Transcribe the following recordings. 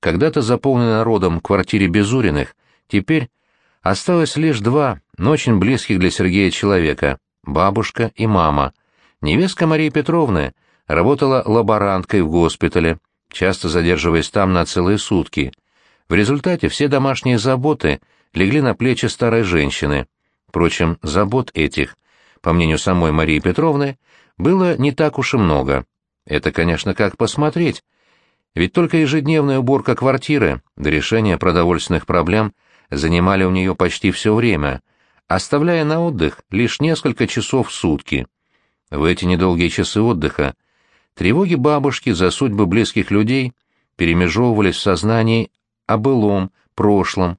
Когда-то заполненной народом квартире Безуриных теперь осталось лишь два, но очень близких для Сергея человека — бабушка и мама. Невестка Марии Петровны работала лаборанткой в госпитале, часто задерживаясь там на целые сутки. В результате все домашние заботы легли на плечи старой женщины. Впрочем, забот этих, по мнению самой Марии Петровны, было не так уж и много. Это, конечно, как посмотреть. Ведь только ежедневная уборка квартиры до решения продовольственных проблем занимали у нее почти все время, оставляя на отдых лишь несколько часов в сутки. В эти недолгие часы отдыха тревоги бабушки за судьбы близких людей перемежевывались в сознании о былом, прошлом.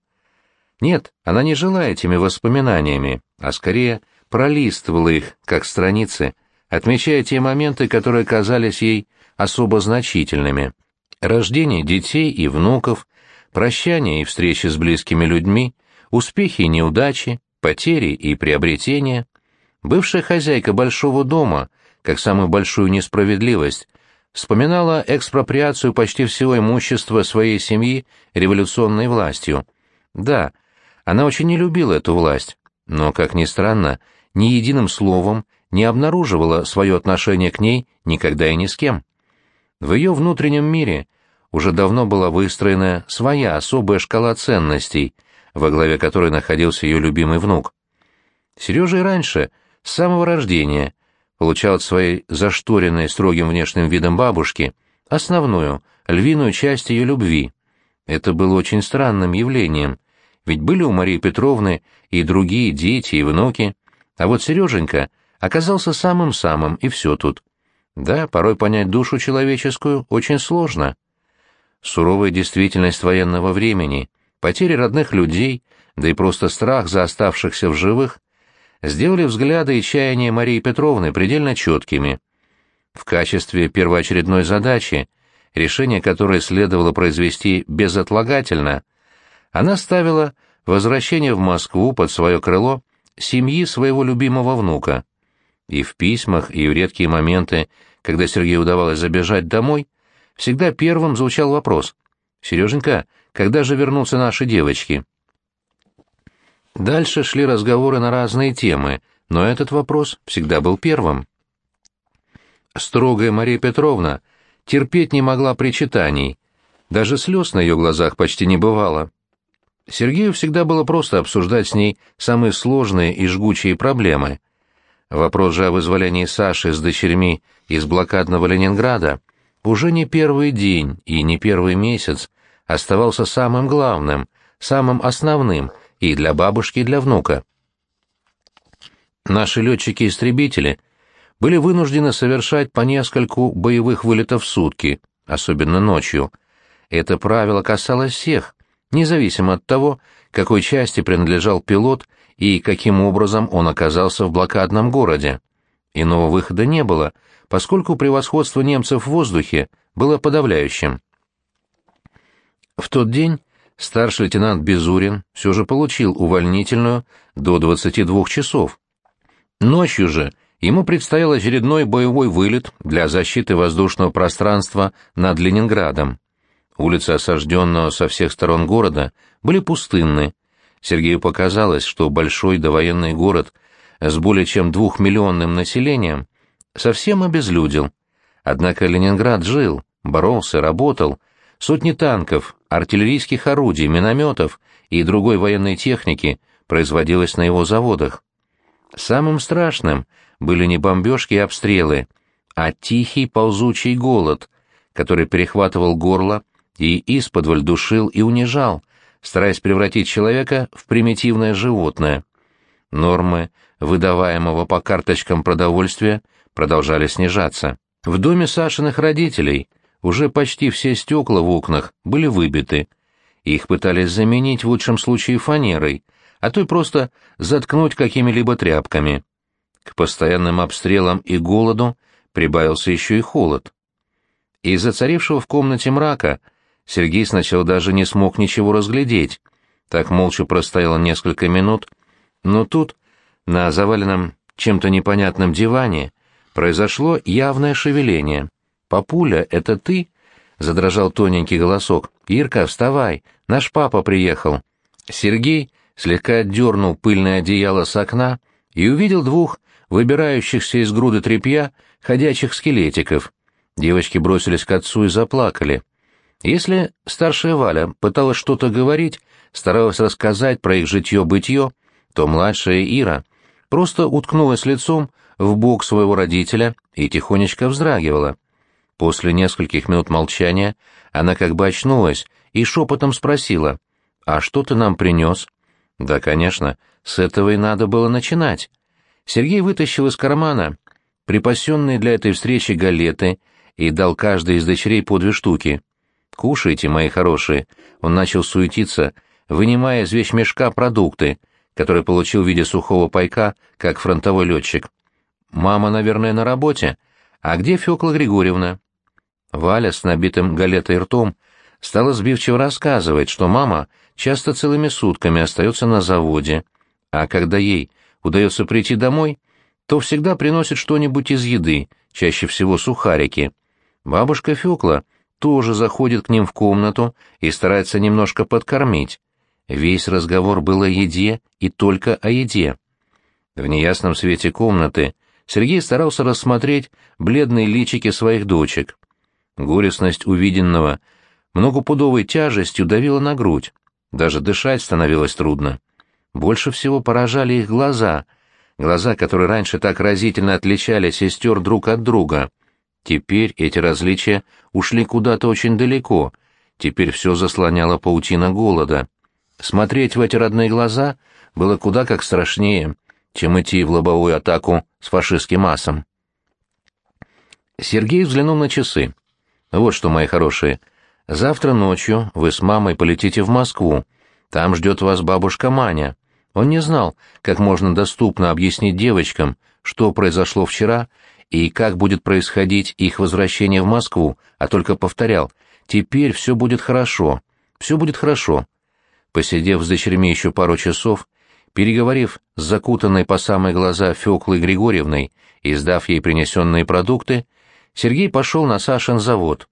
Нет, она не жила этими воспоминаниями, а скорее пролистывала их, как страницы, отмечая те моменты, которые казались ей особо значительными. Рождение детей и внуков, прощание и встречи с близкими людьми, успехи и неудачи, потери и приобретения. Бывшая хозяйка большого дома, как самую большую несправедливость, вспоминала экспроприацию почти всего имущества своей семьи революционной властью. Да, она очень не любила эту власть, но, как ни странно, ни единым словом не обнаруживала свое отношение к ней никогда и ни с кем. В ее внутреннем мире уже давно была выстроена своя особая шкала ценностей, во главе которой находился ее любимый внук. Сережа и раньше, с самого рождения, получал от своей зашторенной строгим внешним видом бабушки основную, львиную часть ее любви. Это было очень странным явлением, ведь были у Марии Петровны и другие дети и внуки, а вот Сереженька оказался самым-самым, и все тут. Да, порой понять душу человеческую очень сложно. Суровая действительность военного времени, потери родных людей, да и просто страх за оставшихся в живых, сделали взгляды и чаяния Марии Петровны предельно четкими. В качестве первоочередной задачи, решение которой следовало произвести безотлагательно, она ставила возвращение в Москву под свое крыло семьи своего любимого внука. И в письмах, и в редкие моменты, когда Сергею удавалось забежать домой, всегда первым звучал вопрос «Сереженька, когда же вернутся наши девочки?» Дальше шли разговоры на разные темы, но этот вопрос всегда был первым. Строгая Мария Петровна терпеть не могла причитаний, даже слез на ее глазах почти не бывало. Сергею всегда было просто обсуждать с ней самые сложные и жгучие проблемы, Вопрос же о вызволении Саши с дочерьми из блокадного Ленинграда уже не первый день и не первый месяц оставался самым главным, самым основным и для бабушки, и для внука. Наши летчики-истребители были вынуждены совершать по нескольку боевых вылетов в сутки, особенно ночью. Это правило касалось всех, независимо от того, какой части принадлежал пилот и каким образом он оказался в блокадном городе. Иного выхода не было, поскольку превосходство немцев в воздухе было подавляющим. В тот день старший лейтенант Безурин все же получил увольнительную до 22 часов. Ночью же ему предстоял очередной боевой вылет для защиты воздушного пространства над Ленинградом. Улицы осажденного со всех сторон города были пустынны, Сергею показалось, что большой довоенный город с более чем двухмиллионным населением совсем обезлюдил. Однако Ленинград жил, боролся, работал. Сотни танков, артиллерийских орудий, минометов и другой военной техники производилось на его заводах. Самым страшным были не бомбежки и обстрелы, а тихий ползучий голод, который перехватывал горло и исподволь душил и унижал, стараясь превратить человека в примитивное животное. Нормы выдаваемого по карточкам продовольствия продолжали снижаться. В доме Сашиных родителей уже почти все стекла в окнах были выбиты. Их пытались заменить в лучшем случае фанерой, а то и просто заткнуть какими-либо тряпками. К постоянным обстрелам и голоду прибавился еще и холод. Из-за царившего в комнате мрака Сергей сначала даже не смог ничего разглядеть. Так молча простояло несколько минут, но тут, на заваленном чем-то непонятном диване, произошло явное шевеление. «Папуля, это ты?» задрожал тоненький голосок. «Ирка, вставай! Наш папа приехал!» Сергей слегка отдернул пыльное одеяло с окна и увидел двух выбирающихся из груды тряпья ходячих скелетиков. Девочки бросились к отцу и заплакали. Если старшая Валя пыталась что-то говорить, старалась рассказать про их житье-бытье, то младшая Ира просто уткнулась лицом в бок своего родителя и тихонечко вздрагивала. После нескольких минут молчания она как бы очнулась и шепотом спросила, «А что ты нам принес?» «Да, конечно, с этого и надо было начинать». Сергей вытащил из кармана припасенные для этой встречи галеты и дал каждой из дочерей по две штуки. «Кушайте, мои хорошие», — он начал суетиться, вынимая из вещмешка продукты, которые получил в виде сухого пайка, как фронтовой летчик. «Мама, наверное, на работе. А где Фёкла Григорьевна?» Валя с набитым галетой ртом стала сбивчиво рассказывать, что мама часто целыми сутками остается на заводе, а когда ей удается прийти домой, то всегда приносит что-нибудь из еды, чаще всего сухарики. Бабушка Фёкла тоже заходит к ним в комнату и старается немножко подкормить. Весь разговор был о еде и только о еде. В неясном свете комнаты Сергей старался рассмотреть бледные личики своих дочек. Горестность увиденного многопудовой тяжестью давила на грудь. Даже дышать становилось трудно. Больше всего поражали их глаза, глаза, которые раньше так разительно отличали сестер друг от друга. Теперь эти различия ушли куда-то очень далеко, теперь все заслоняло паутина голода. Смотреть в эти родные глаза было куда как страшнее, чем идти в лобовую атаку с фашистским асом. Сергей взглянул на часы. Вот что, мои хорошие, завтра ночью вы с мамой полетите в Москву. Там ждет вас бабушка Маня. Он не знал, как можно доступно объяснить девочкам, что произошло вчера и как будет происходить их возвращение в Москву, а только повторял, «Теперь все будет хорошо, все будет хорошо». Посидев с дочерьми еще пару часов, переговорив с закутанной по самые глаза Феклой Григорьевной и сдав ей принесенные продукты, Сергей пошел на Сашин завод.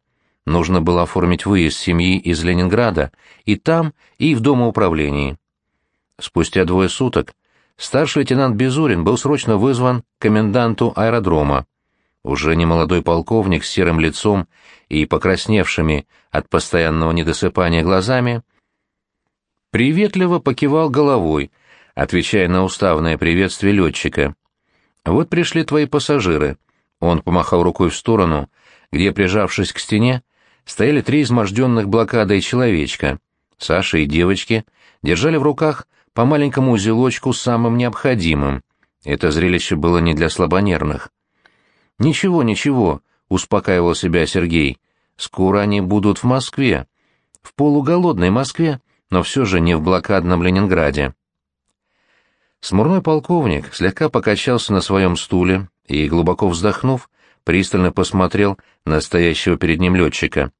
Нужно было оформить выезд семьи из Ленинграда и там, и в домоуправлении. Спустя двое суток старший лейтенант Безурин был срочно вызван к коменданту аэродрома. Уже немолодой полковник с серым лицом и покрасневшими от постоянного недосыпания глазами приветливо покивал головой, отвечая на уставное приветствие летчика. «Вот пришли твои пассажиры. Он помахал рукой в сторону, где, прижавшись к стене, стояли три изможденных блокадой человечка. Саша и девочки держали в руках по маленькому узелочку самым необходимым. Это зрелище было не для слабонервных. «Ничего, ничего», — успокаивал себя Сергей. «Скоро они будут в Москве. В полуголодной Москве, но все же не в блокадном Ленинграде». Смурной полковник слегка покачался на своем стуле и, глубоко вздохнув, пристально посмотрел на стоящего перед ним летчика.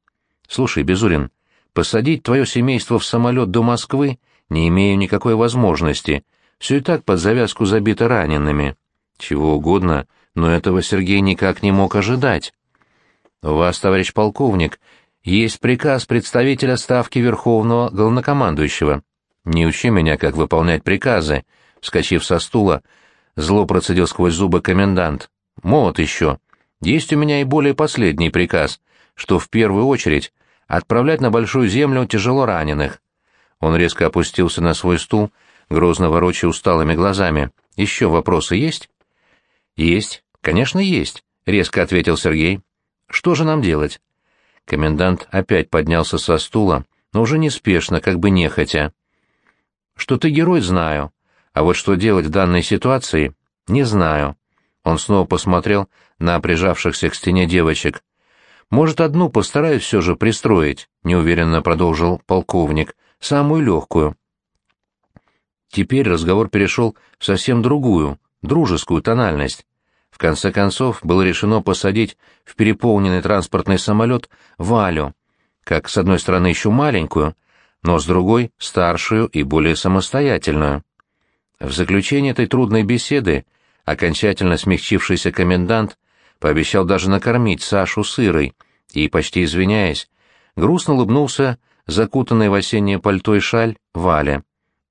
«Слушай, Безурин, посадить твое семейство в самолет до Москвы не имею никакой возможности. Все и так под завязку забито ранеными. Чего угодно, но этого Сергей никак не мог ожидать. У вас, товарищ полковник, есть приказ представителя Ставки Верховного Главнокомандующего. Не учи меня, как выполнять приказы», вскочив со стула, зло процедил сквозь зубы комендант. «Молод еще. Есть у меня и более последний приказ, что в первую очередь отправлять на Большую Землю тяжело раненых». Он резко опустился на свой стул, грозно ворочая усталыми глазами. «Еще вопросы есть?» «Есть. Конечно, есть», — резко ответил Сергей. «Что же нам делать?» Комендант опять поднялся со стула, но уже неспешно, как бы нехотя. «Что ты герой, знаю. А вот что делать в данной ситуации, не знаю. Он снова посмотрел на прижавшихся к стене девочек. «Может, одну постараюсь все же пристроить», — неуверенно продолжил полковник, — «самую легкую». Теперь разговор перешел в совсем другую, дружескую тональность. В конце концов, было решено посадить в переполненный транспортный самолет Валю, как с одной стороны еще маленькую, но с другой — старшую и более самостоятельную. В заключение этой трудной беседы окончательно смягчившийся комендант пообещал даже накормить Сашу сырой и, почти извиняясь, грустно улыбнулся закутанный в осеннее пальто и шаль Валя.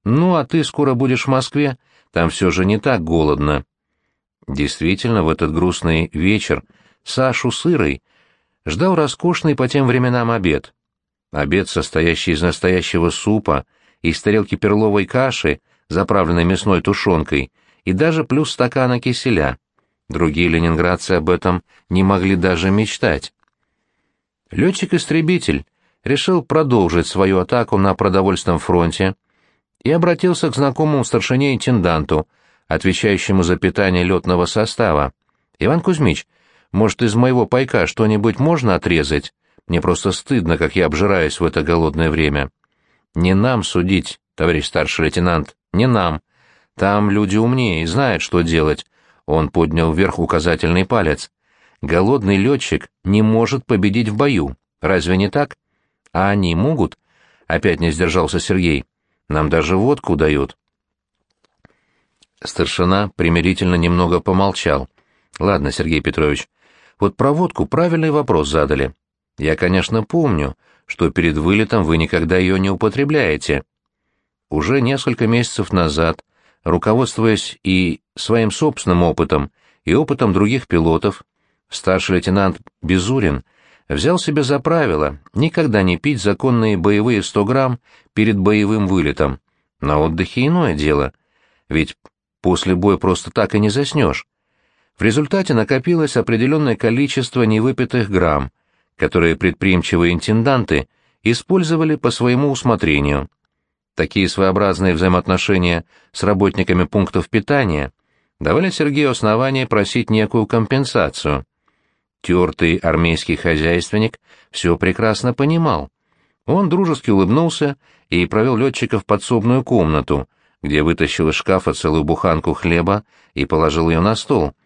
«Ну, а ты скоро будешь в Москве, там все же не так голодно». Действительно, в этот грустный вечер Сашу сырой ждал роскошный по тем временам обед. Обед, состоящий из настоящего супа, из тарелки перловой каши, заправленной мясной тушенкой, и даже плюс стакана киселя. Другие ленинградцы об этом не могли даже мечтать. Летчик-истребитель решил продолжить свою атаку на продовольственном фронте и обратился к знакомому старшине-интенданту, отвечающему за питание летного состава. «Иван Кузьмич, может, из моего пайка что-нибудь можно отрезать? Мне просто стыдно, как я обжираюсь в это голодное время». «Не нам судить, товарищ старший лейтенант, не нам. Там люди умнее и знают, что делать». Он поднял вверх указательный палец. «Голодный летчик не может победить в бою. Разве не так?» «А они могут?» — опять не сдержался Сергей. «Нам даже водку дают». Старшина примирительно немного помолчал. «Ладно, Сергей Петрович, вот про водку правильный вопрос задали. Я, конечно, помню, что перед вылетом вы никогда ее не употребляете. Уже несколько месяцев назад, руководствуясь и своим собственным опытом, и опытом других пилотов, старший лейтенант Безурин взял себе за правило никогда не пить законные боевые 100 грамм перед боевым вылетом. На отдыхе иное дело, ведь после боя просто так и не заснешь. В результате накопилось определенное количество невыпитых грамм, которые предприимчивые интенданты использовали по своему усмотрению. Такие своеобразные взаимоотношения с работниками пунктов питания давали Сергею основание просить некую компенсацию. Тертый армейский хозяйственник все прекрасно понимал. Он дружески улыбнулся и провел летчика в подсобную комнату, где вытащил из шкафа целую буханку хлеба и положил ее на стол —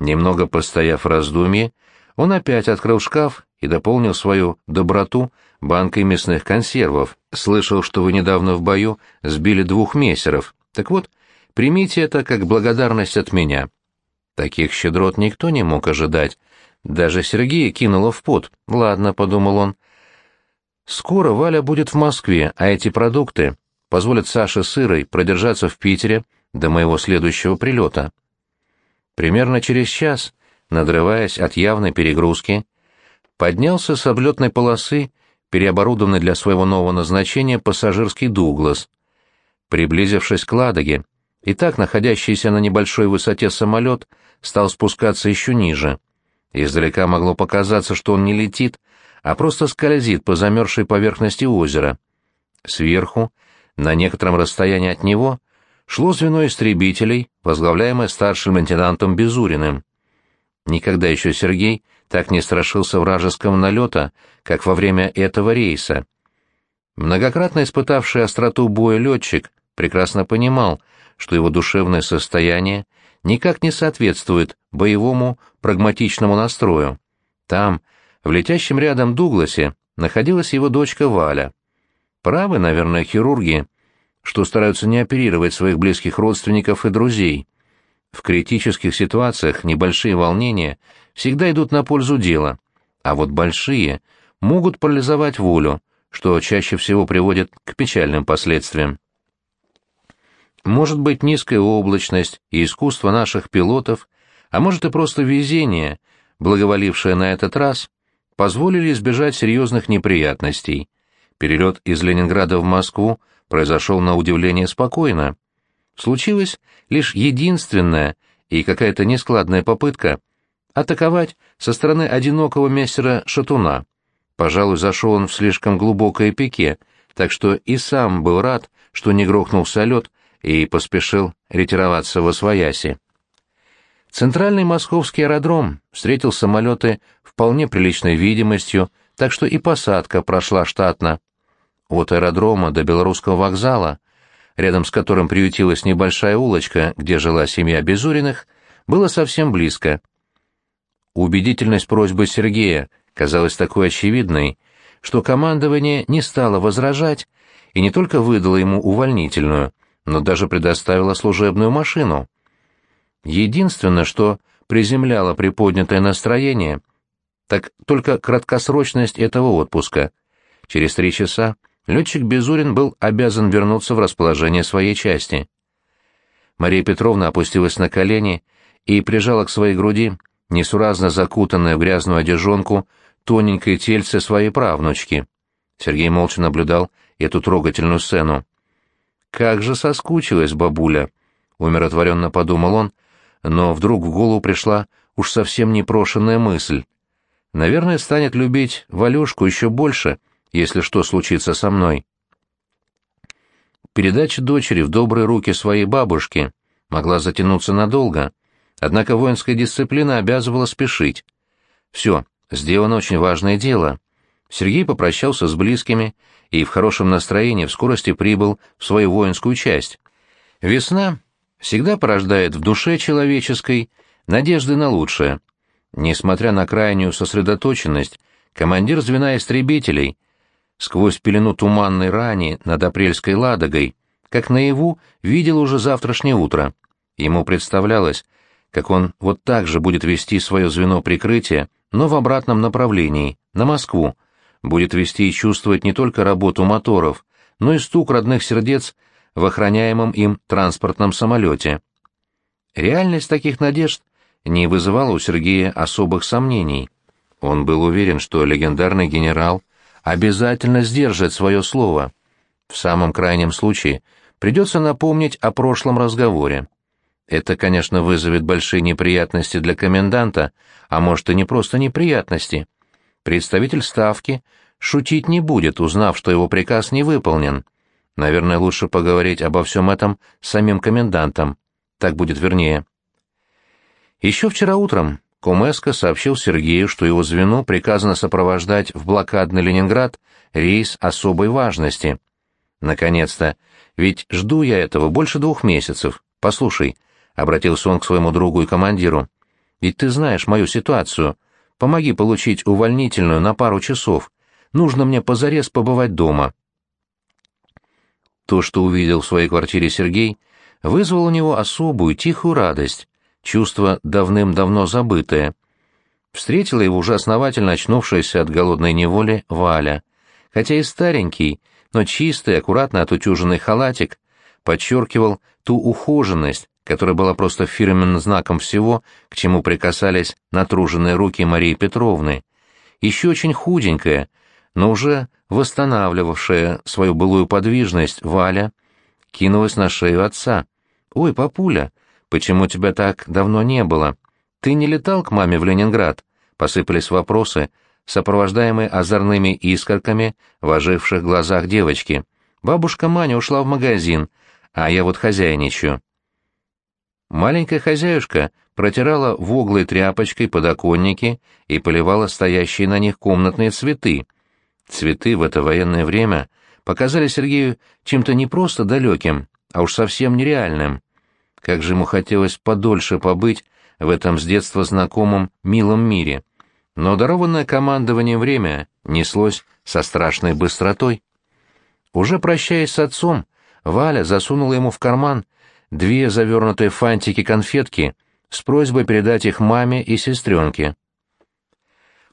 Немного постояв в раздумье, он опять открыл шкаф и дополнил свою доброту банкой мясных консервов. Слышал, что вы недавно в бою сбили двух мессеров. Так вот, примите это как благодарность от меня. Таких щедрот никто не мог ожидать. Даже Сергея кинуло в пот. Ладно, — подумал он. Скоро Валя будет в Москве, а эти продукты позволят Саше Сырой продержаться в Питере до моего следующего прилета. Примерно через час, надрываясь от явной перегрузки, поднялся с облетной полосы, переоборудованный для своего нового назначения пассажирский «Дуглас». Приблизившись к Ладоге, и так находящийся на небольшой высоте самолет стал спускаться еще ниже. Издалека могло показаться, что он не летит, а просто скользит по замерзшей поверхности озера. Сверху, на некотором расстоянии от него, шло звено истребителей, возглавляемое старшим лейтенантом Безуриным. Никогда еще Сергей так не страшился вражеского налета, как во время этого рейса. Многократно испытавший остроту боя летчик прекрасно понимал, что его душевное состояние никак не соответствует боевому прагматичному настрою. Там, в летящем рядом Дугласе, находилась его дочка Валя. Правы, наверное, хирурги, что стараются не оперировать своих близких родственников и друзей. В критических ситуациях небольшие волнения всегда идут на пользу дела, а вот большие могут парализовать волю, что чаще всего приводит к печальным последствиям. Может быть низкая облачность и искусство наших пилотов, а может и просто везение, благоволившее на этот раз, позволили избежать серьезных неприятностей. Перелет из Ленинграда в Москву произошел на удивление спокойно. Случилась лишь единственная и какая-то нескладная попытка атаковать со стороны одинокого мессера Шатуна. Пожалуй, зашел он в слишком глубокое пике, так что и сам был рад, что не грохнулся лед и поспешил ретироваться во свояси. Центральный московский аэродром встретил самолеты вполне приличной видимостью, так что и посадка прошла штатно. От аэродрома до Белорусского вокзала, рядом с которым приютилась небольшая улочка, где жила семья Безуриных, было совсем близко. Убедительность просьбы Сергея казалась такой очевидной, что командование не стало возражать и не только выдало ему увольнительную, но даже предоставило служебную машину. Единственное, что приземляло приподнятое настроение, так только краткосрочность этого отпуска — Через три часа летчик Безурин был обязан вернуться в расположение своей части. Мария Петровна опустилась на колени и прижала к своей груди несуразно закутанное в грязную одежонку тоненькое тельце своей правнучки. Сергей молча наблюдал эту трогательную сцену. «Как же соскучилась бабуля!» — умиротворенно подумал он, но вдруг в голову пришла уж совсем непрошенная мысль. «Наверное, станет любить Валюшку еще больше, если что случится со мной». Передача дочери в добрые руки своей бабушки могла затянуться надолго, однако воинская дисциплина обязывала спешить. Все, сделано очень важное дело. Сергей попрощался с близкими и в хорошем настроении в скорости прибыл в свою воинскую часть. Весна всегда порождает в душе человеческой надежды на лучшее. Несмотря на крайнюю сосредоточенность, командир звена истребителей сквозь пелену туманной рани над апрельской Ладогой, как наяву, видел уже завтрашнее утро. Ему представлялось, как он вот так же будет вести свое звено прикрытия, но в обратном направлении, на Москву, будет вести и чувствовать не только работу моторов, но и стук родных сердец в охраняемом им транспортном самолете. Реальность таких надежд не вызывала у Сергея особых сомнений. Он был уверен, что легендарный генерал обязательно сдержит свое слово. В самом крайнем случае придется напомнить о прошлом разговоре. Это, конечно, вызовет большие неприятности для коменданта, а может и не просто неприятности. Представитель Ставки шутить не будет, узнав, что его приказ не выполнен. Наверное, лучше поговорить обо всем этом с самим комендантом. Так будет вернее. Еще вчера утром Комеско сообщил Сергею, что его звено приказано сопровождать в блокадный Ленинград рейс особой важности. Наконец-то, ведь жду я этого больше двух месяцев. Послушай, — обратился он к своему другу и командиру, — ведь ты знаешь мою ситуацию — Помоги получить увольнительную на пару часов. Нужно мне позарез побывать дома». То, что увидел в своей квартире Сергей, вызвало у него особую тихую радость, чувство давным-давно забытое. Встретила его уже основательно очнувшаяся от голодной неволи Валя. Хотя и старенький, но чистый, аккуратно отутюженный халатик подчеркивал ту ухоженность, которая была просто фирменным знаком всего, к чему прикасались натруженные руки Марии Петровны, еще очень худенькая, но уже восстанавливавшая свою былую подвижность Валя, кинулась на шею отца. «Ой, папуля, почему тебя так давно не было? Ты не летал к маме в Ленинград?» Посыпались вопросы, сопровождаемые озорными искорками в оживших глазах девочки. «Бабушка Маня ушла в магазин, а я вот хозяйничаю». Маленькая хозяюшка протирала воглой тряпочкой подоконники и поливала стоящие на них комнатные цветы. Цветы в это военное время показали Сергею чем-то не просто далеким, а уж совсем нереальным. Как же ему хотелось подольше побыть в этом с детства знакомом милом мире. Но дарованное командованием время неслось со страшной быстротой. Уже прощаясь с отцом, Валя засунула ему в карман две завернутые фантики конфетки с просьбой передать их маме и сестренке.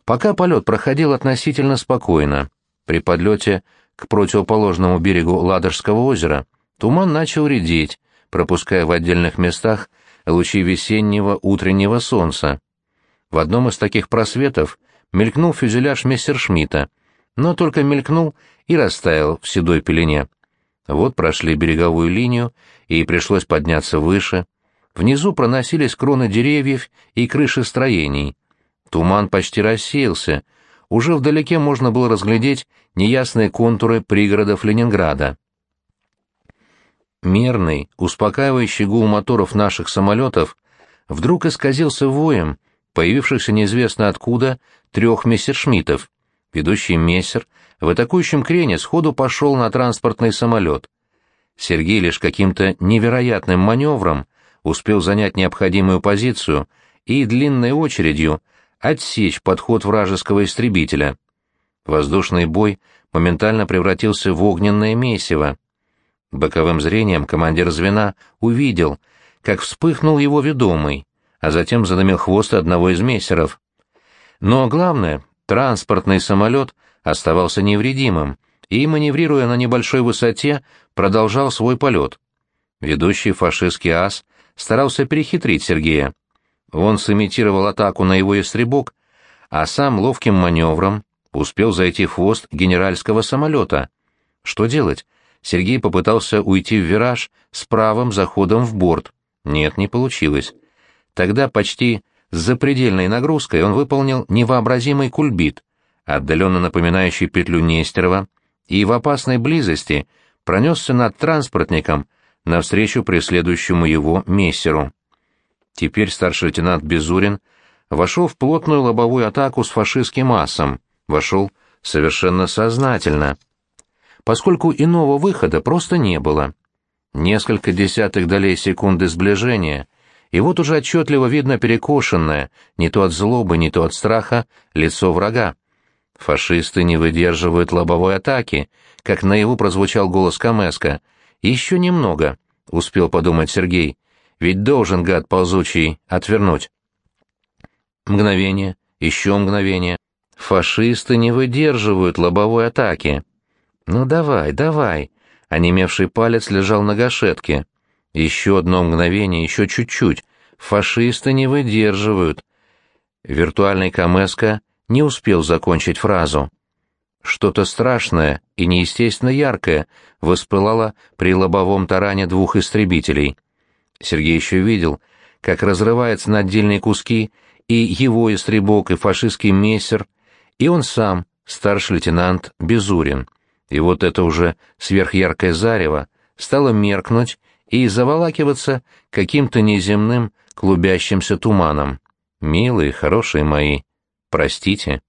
Пока полет проходил относительно спокойно, при подлете к противоположному берегу Ладожского озера туман начал редеть, пропуская в отдельных местах лучи весеннего утреннего солнца. В одном из таких просветов мелькнул фюзеляж Мессершмитта, но только мелькнул и растаял в седой пелене. Вот прошли береговую линию, и пришлось подняться выше. Внизу проносились кроны деревьев и крыши строений. Туман почти рассеялся. Уже вдалеке можно было разглядеть неясные контуры пригородов Ленинграда. Мерный, успокаивающий гул моторов наших самолетов вдруг исказился воем, появившихся неизвестно откуда трех мессершмиттов. Ведущий мессер в атакующем крене сходу пошел на транспортный самолет. Сергей лишь каким-то невероятным маневром успел занять необходимую позицию и длинной очередью отсечь подход вражеского истребителя. Воздушный бой моментально превратился в огненное месиво. Боковым зрением командир звена увидел, как вспыхнул его ведомый, а затем задымил хвост одного из мессеров. Но главное, транспортный самолет — оставался невредимым и, маневрируя на небольшой высоте, продолжал свой полет. Ведущий фашистский ас старался перехитрить Сергея. Он сымитировал атаку на его истребок, а сам ловким маневром успел зайти в хвост генеральского самолета. Что делать? Сергей попытался уйти в вираж с правым заходом в борт. Нет, не получилось. Тогда почти с запредельной нагрузкой он выполнил невообразимый кульбит, отдаленно напоминающий петлю Нестерова, и в опасной близости пронесся над транспортником навстречу преследующему его мессеру. Теперь старший лейтенант Безурин вошел в плотную лобовую атаку с фашистским массом, вошел совершенно сознательно, поскольку иного выхода просто не было. Несколько десятых долей секунды сближения, и вот уже отчетливо видно перекошенное, не то от злобы, не то от страха, лицо врага. Фашисты не выдерживают лобовой атаки, как наяву прозвучал голос Камеска. «Еще немного», — успел подумать Сергей, — «ведь должен, гад ползучий, отвернуть». Мгновение, еще мгновение. Фашисты не выдерживают лобовой атаки. «Ну давай, давай!» Онемевший палец лежал на гашетке. Еще одно мгновение, еще чуть-чуть. Фашисты не выдерживают. Виртуальный Камеско не успел закончить фразу. Что-то страшное и неестественно яркое воспылало при лобовом таране двух истребителей. Сергей еще видел, как разрывается на отдельные куски и его истребок, и фашистский мессер, и он сам, старший лейтенант Безурин. И вот это уже сверхяркое зарево стало меркнуть и заволакиваться каким-то неземным клубящимся туманом. Милые, хорошие мои, простите.